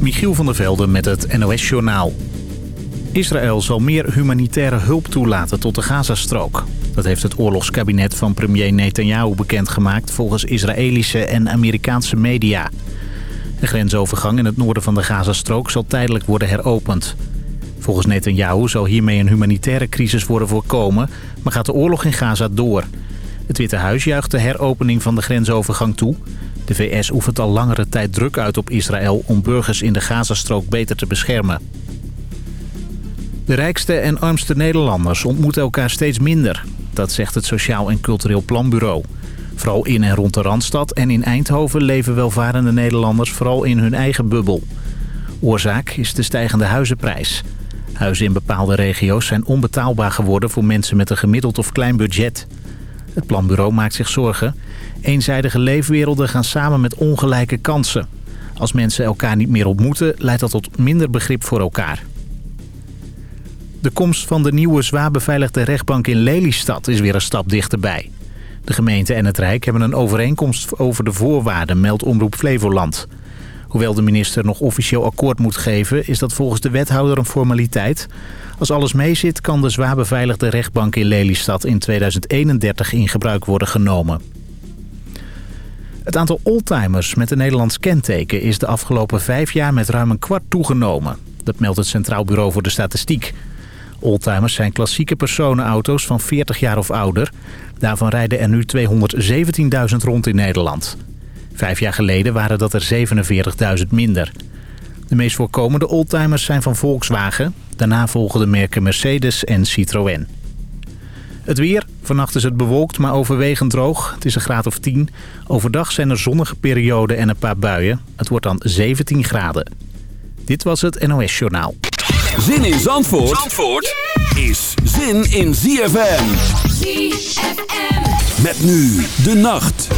Michiel van der Velde met het NOS-journaal. Israël zal meer humanitaire hulp toelaten tot de Gazastrook. Dat heeft het oorlogskabinet van premier Netanyahu bekendgemaakt... volgens Israëlische en Amerikaanse media. De grensovergang in het noorden van de Gazastrook zal tijdelijk worden heropend. Volgens Netanyahu zal hiermee een humanitaire crisis worden voorkomen... maar gaat de oorlog in Gaza door. Het Witte Huis juicht de heropening van de grensovergang toe... De VS oefent al langere tijd druk uit op Israël om burgers in de Gazastrook beter te beschermen. De rijkste en armste Nederlanders ontmoeten elkaar steeds minder. Dat zegt het Sociaal en Cultureel Planbureau. Vooral in en rond de Randstad en in Eindhoven leven welvarende Nederlanders vooral in hun eigen bubbel. Oorzaak is de stijgende huizenprijs. Huizen in bepaalde regio's zijn onbetaalbaar geworden voor mensen met een gemiddeld of klein budget. Het planbureau maakt zich zorgen. Eenzijdige leefwerelden gaan samen met ongelijke kansen. Als mensen elkaar niet meer ontmoeten, leidt dat tot minder begrip voor elkaar. De komst van de nieuwe zwaar beveiligde rechtbank in Lelystad is weer een stap dichterbij. De gemeente en het Rijk hebben een overeenkomst over de voorwaarden, meldt Omroep Flevoland. Hoewel de minister nog officieel akkoord moet geven, is dat volgens de wethouder een formaliteit. Als alles meezit kan de zwaar beveiligde rechtbank in Lelystad in 2031 in gebruik worden genomen. Het aantal oldtimers met een Nederlands kenteken is de afgelopen vijf jaar met ruim een kwart toegenomen. Dat meldt het Centraal Bureau voor de Statistiek. Oldtimers zijn klassieke personenauto's van 40 jaar of ouder. Daarvan rijden er nu 217.000 rond in Nederland. Vijf jaar geleden waren dat er 47.000 minder. De meest voorkomende oldtimers zijn van Volkswagen. Daarna volgen de merken Mercedes en Citroën. Het weer. Vannacht is het bewolkt, maar overwegend droog. Het is een graad of 10. Overdag zijn er zonnige perioden en een paar buien. Het wordt dan 17 graden. Dit was het NOS Journaal. Zin in Zandvoort, Zandvoort is zin in ZFM. ZFM. Met nu de nacht.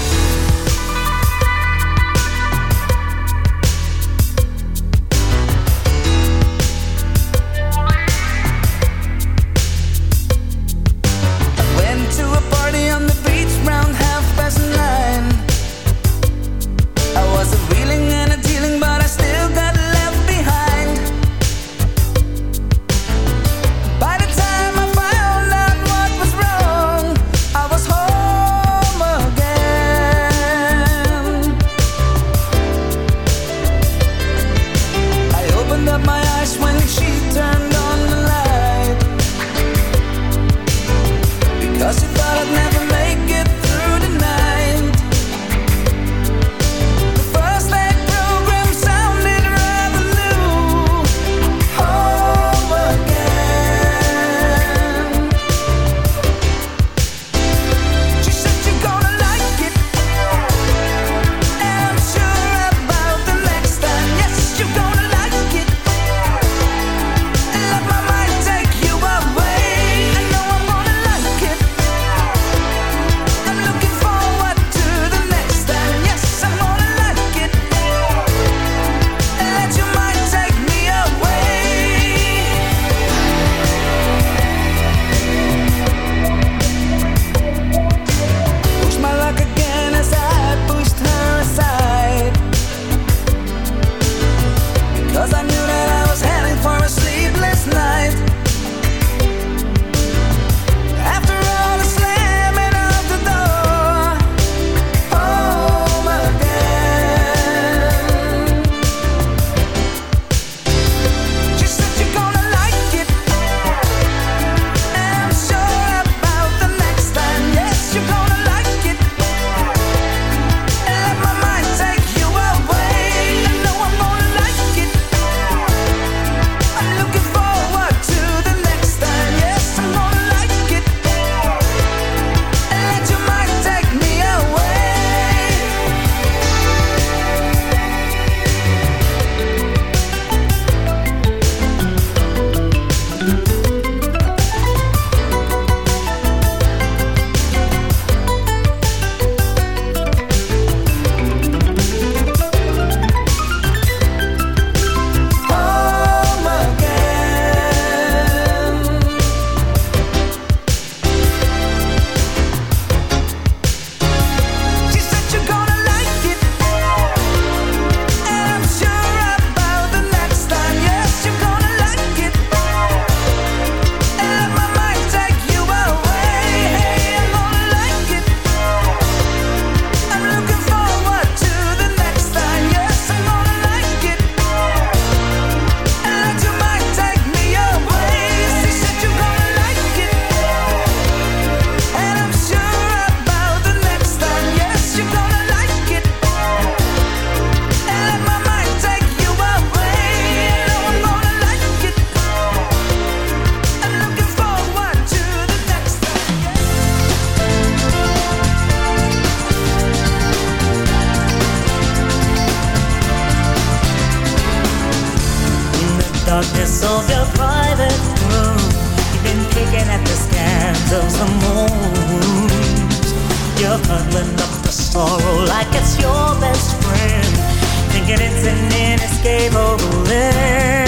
Of your private room. You've been picking at the scans of the moon. You're cuddling up the sorrow like it's your best friend. Thinking it's an inescapable end.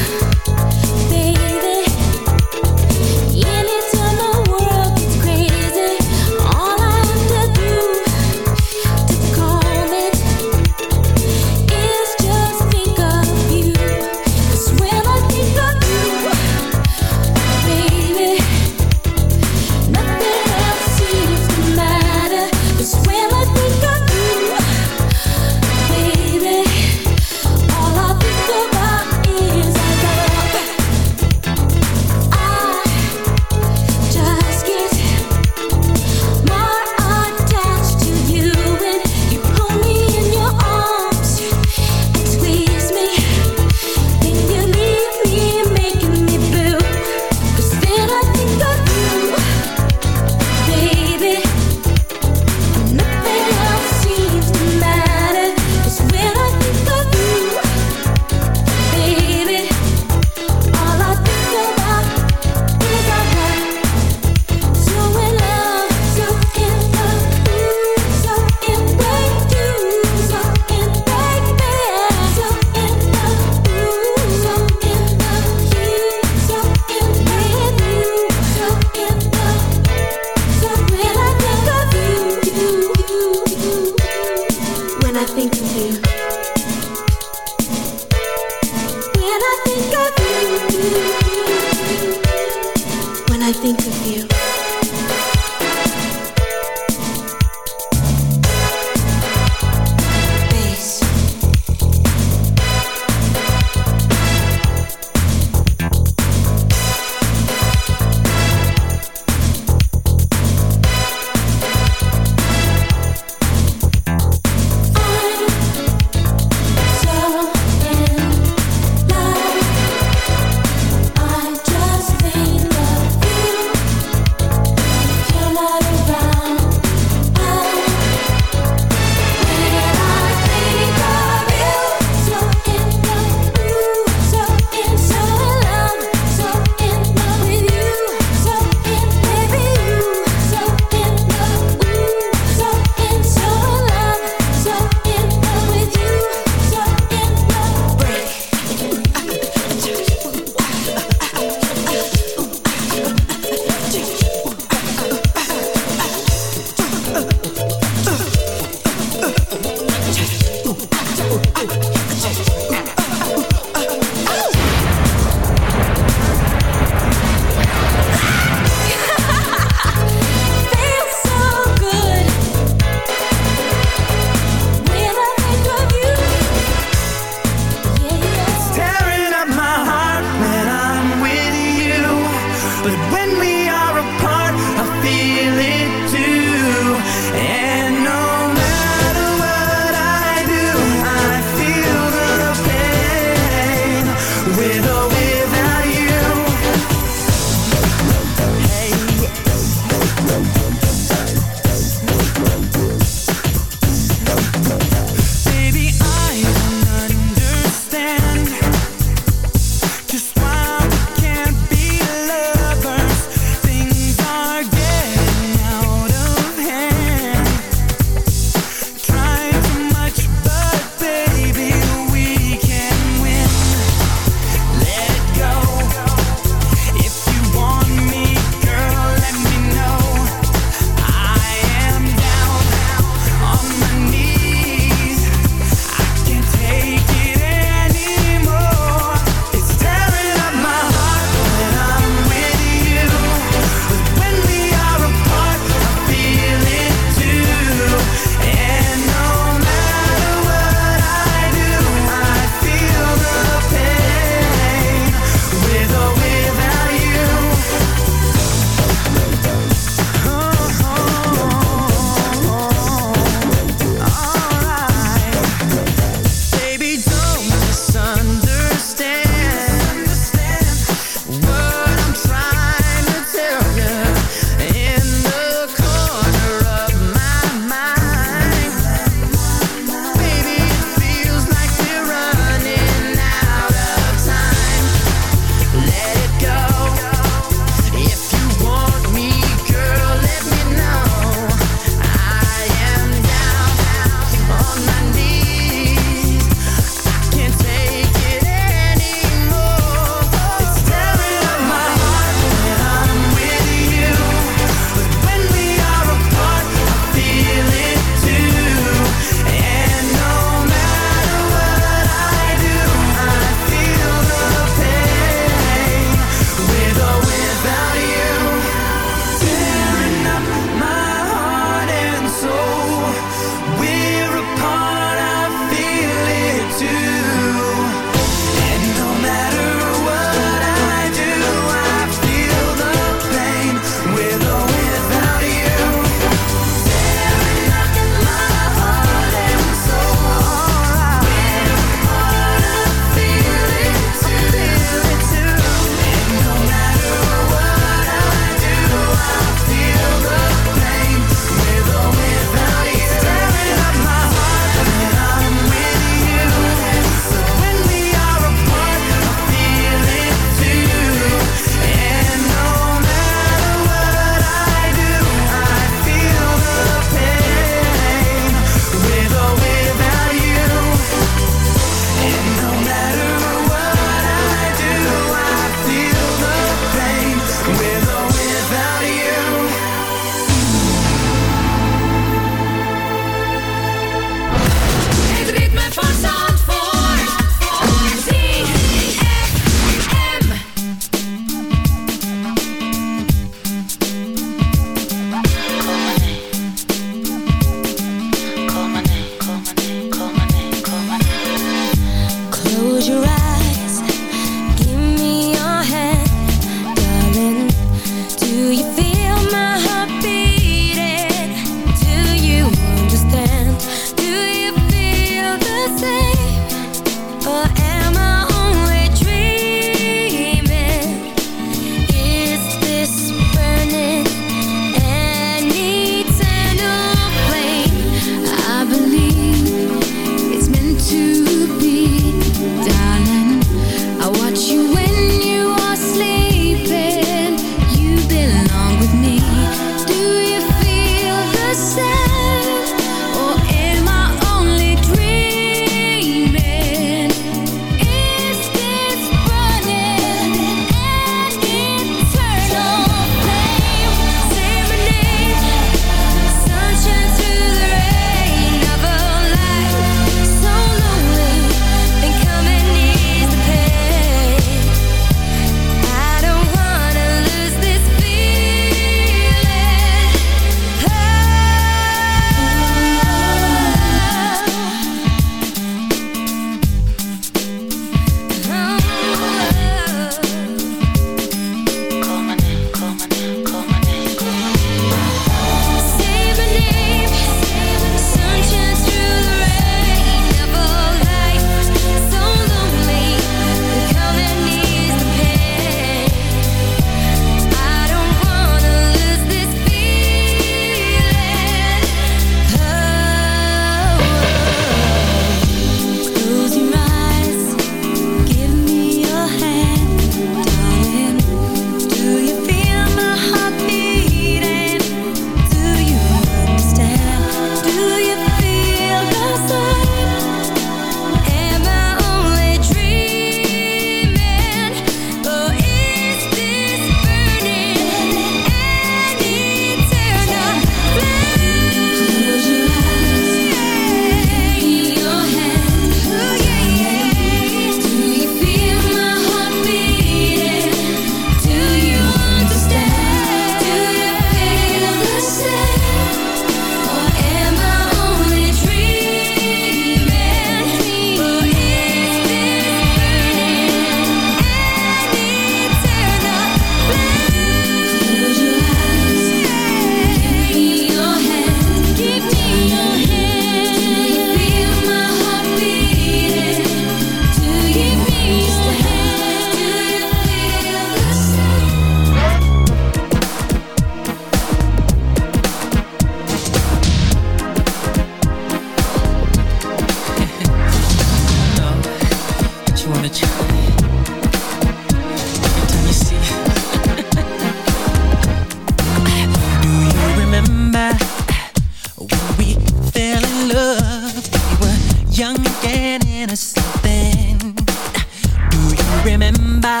remember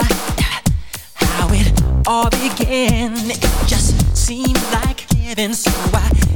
how it all began. It just seemed like heaven, so I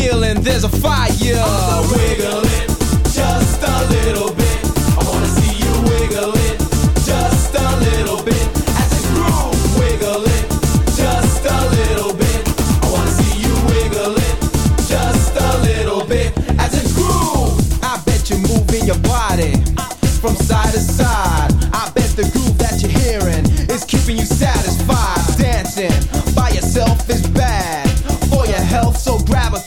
Feeling there's a fire. Wiggle it just a little bit. I wanna see you wiggle it just a little bit. As it groove, wiggle it just a little bit. I wanna see you wiggle it just a little bit. As it groove. I bet you're moving your body from side to side. I bet the groove that you're hearing is keeping you satisfied. Dancing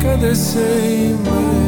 Cadê the.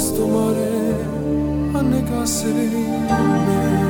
questo mare annegasse me.